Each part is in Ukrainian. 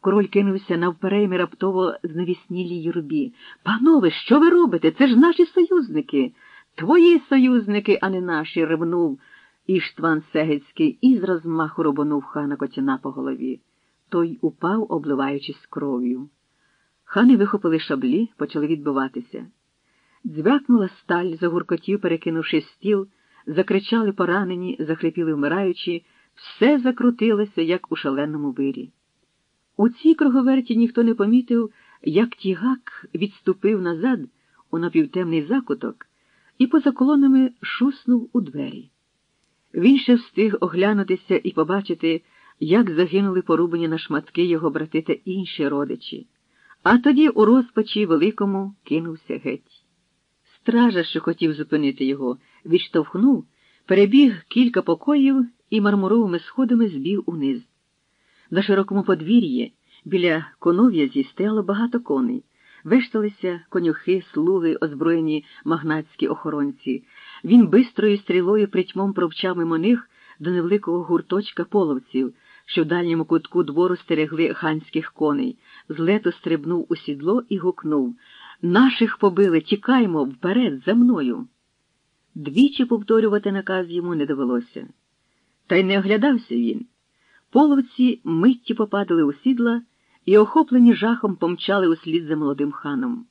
Король кинувся навперейми раптово зневіснілій юрбі. Панове, що ви робите? Це ж наші союзники. Твої союзники, а не наші, ревнув Іштван Сегецький і з розмаху робонув хана Котяна по голові. Той упав, обливаючись кров'ю. Хани вихопили шаблі, почали відбиватися. Дзвякнула сталь, загуркотів, перекинувши стіл, закричали поранені, захрипіли вмираючі, все закрутилося, як у шаленому вирі. У цій круговерті ніхто не помітив, як тігак відступив назад у напівтемний закуток і поза колонами шуснув у двері. Він ще встиг оглянутися і побачити, як загинули порубані на шматки його брати та інші родичі, а тоді у розпачі великому кинувся геть. Стража, що хотів зупинити його, відштовхнув, перебіг кілька покоїв і мармуровими сходами збіг униз. На широкому подвір'ї біля конов'язі стояло багато коней, вешталися конюхи, слуги, озброєні магнатські охоронці. Він бистрою стрілою притьмом провчав мимо них до невеликого гурточка половців, що в дальньому кутку двору стерегли ханських коней, з лету стрибнув у сідло і гукнув Наших побили, тікаймо вперед, за мною. Двічі повторювати наказ йому не довелося. Та й не оглядався він. Половці митті попадали у сідла і, охоплені жахом, помчали услід за молодим ханом.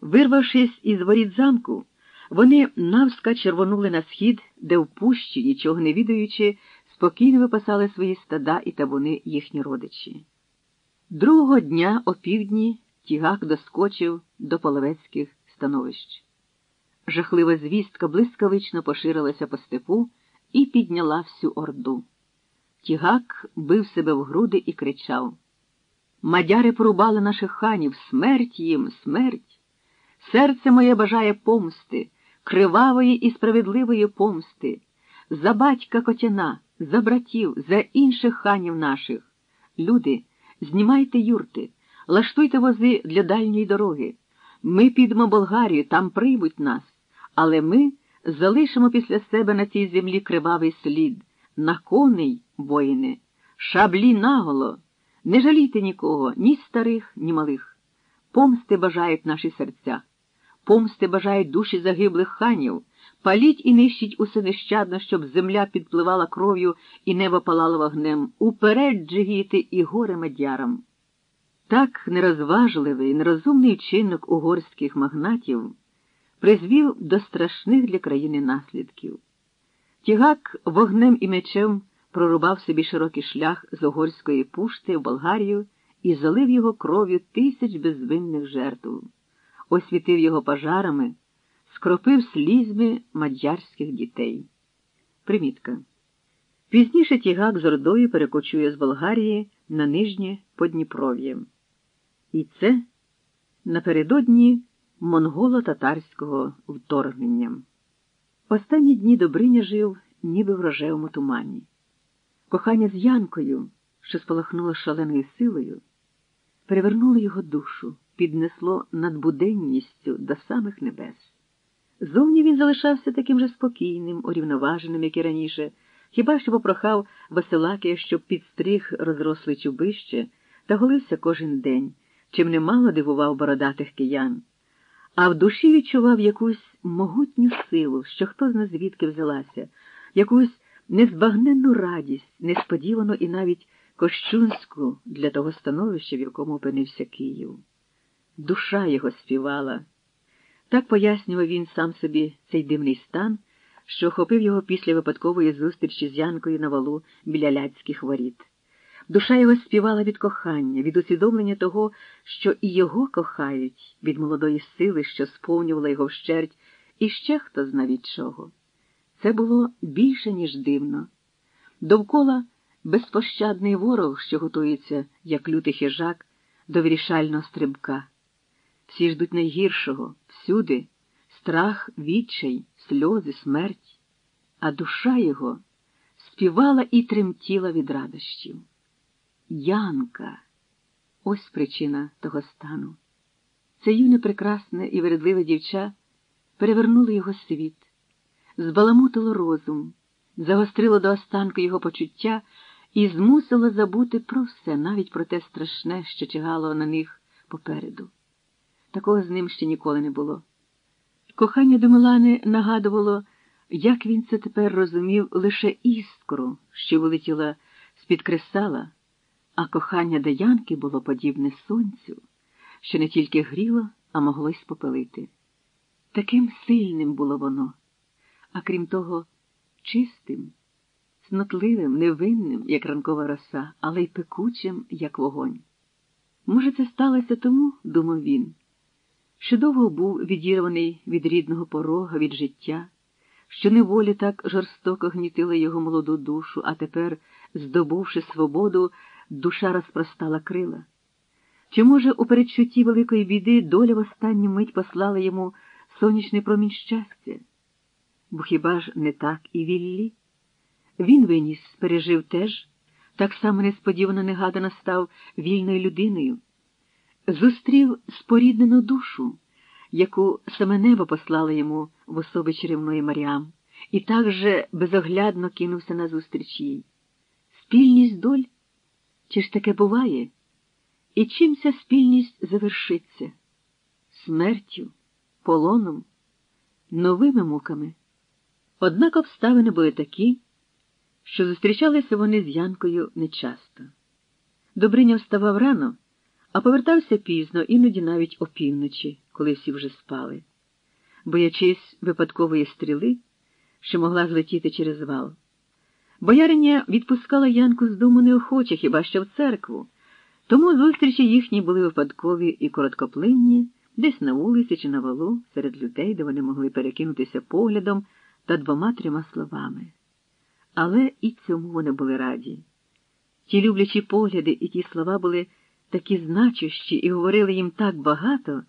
Вирвавшись із воріт замку, вони навска червонули на схід, де в пущі, нічого не відаючи, спокійно випасали свої стада і табуни їхні родичі. Другого дня опівдні тігак доскочив до половецьких становищ. Жахлива звістка блискавично поширилася по степу і підняла всю орду. Тігак бив себе в груди і кричав Мадяри порубали наших ханів, смерть їм, смерть. Серце моє бажає помсти, кривавої і справедливої помсти, за батька Котяна, за братів, за інших ханів наших. Люди, знімайте юрти, лаштуйте вози для дальньої дороги. Ми підемо Болгарію, там приймуть нас, але ми залишимо після себе на цій землі кривавий слід, на коней, воїни, шаблі наголо. Не жалійте нікого, ні старих, ні малих. Помсти бажають наші серця, помсти бажають душі загиблих ханів, паліть і нищіть усе нещадно, щоб земля підпливала кров'ю і небо палало вогнем, уперед джигіти і горе медярам. Так нерозважливий, нерозумний вчинок угорських магнатів призвів до страшних для країни наслідків. Тігак вогнем і мечем прорубав собі широкий шлях з угорської пушти в Болгарію і залив його кров'ю тисяч безвинних жертв, освітив його пожарами, скропив слізьми мадярських дітей. Примітка. Пізніше тігак з Ордою перекочує з Болгарії на нижнє Подніпров'я. І це напередодні монголо-татарського вторгнення. Останні дні Добриня жив, ніби в рожевому тумані. Кохання з Янкою, що спалахнуло шаленою силою, перевернуло його душу, піднесло над буденністю до самих небес. Зовні він залишався таким же спокійним, урівноваженим, як і раніше, хіба що попрохав Василакія, щоб підстриг розросли чубище та голився кожен день, чим немало дивував бородатих киян, а в душі відчував якусь могутню силу, що хто зна звідки взялася, якусь незбагненну радість, несподівану і навіть кощунську для того становища, в якому опинився Київ. Душа його співала. Так пояснював він сам собі цей дивний стан, що охопив його після випадкової зустрічі з Янкою на валу біля ляцьких воріт. Душа його співала від кохання, від усвідомлення того, що і його кохають, від молодої сили, що сповнювала його вщерть, і ще хто зна від чого. Це було більше, ніж дивно. Довкола безпощадний ворог, що готується, як лютий хижак, до вирішального стрибка. Всі ждуть найгіршого, всюди, страх, відчай, сльози, смерть, а душа його співала і тремтіла від радощів. Янка, ось причина того стану. Це юне прекрасне і вередливе дівча перевернуло його світ збаламутило розум, загострило до останку його почуття і змусило забути про все, навіть про те страшне, що чигало на них попереду. Такого з ним ще ніколи не було. Кохання до Милани нагадувало, як він це тепер розумів лише іскру, що вилетіла з-під кресала, а кохання до Янки було подібне сонцю, що не тільки гріло, а могло й спопелити. Таким сильним було воно, а крім того, чистим, снотливим, невинним, як ранкова роса, але й пекучим, як вогонь. Може, це сталося тому, думав він, що довго був відірваний від рідного порога, від життя, що неволі так жорстоко гнітила його молоду душу, а тепер, здобувши свободу, душа розпростала крила. Чи, може, у передчутті великої біди доля в останню мить послала йому сонячний промінь щастя? Бо хіба ж не так і Віллі? Він виніс, пережив теж, так само несподівано негадано став вільною людиною, зустрів споріднену душу, яку саме небо послало йому в особи чарівної Маріам, і так же безоглядно кинувся назустріч їй. Спільність доль? Чи ж таке буває? І чим ця спільність завершиться? Смертю, полоном, новими муками. Однак обставини були такі, що зустрічалися вони з Янкою нечасто. Добриня вставав рано, а повертався пізно, іноді навіть опівночі, коли всі вже спали, боячись випадкової стріли, що могла злетіти через вал. Бояриня відпускала Янку з дому неохоче, хіба що в церкву, тому зустрічі їхні були випадкові і короткоплинні, десь на вулиці чи на валу, серед людей, де вони могли перекинутися поглядом та двома-трьома словами. Але і цьому вони були раді. Ті люблячі погляди і ті слова були такі значущі і говорили їм так багато.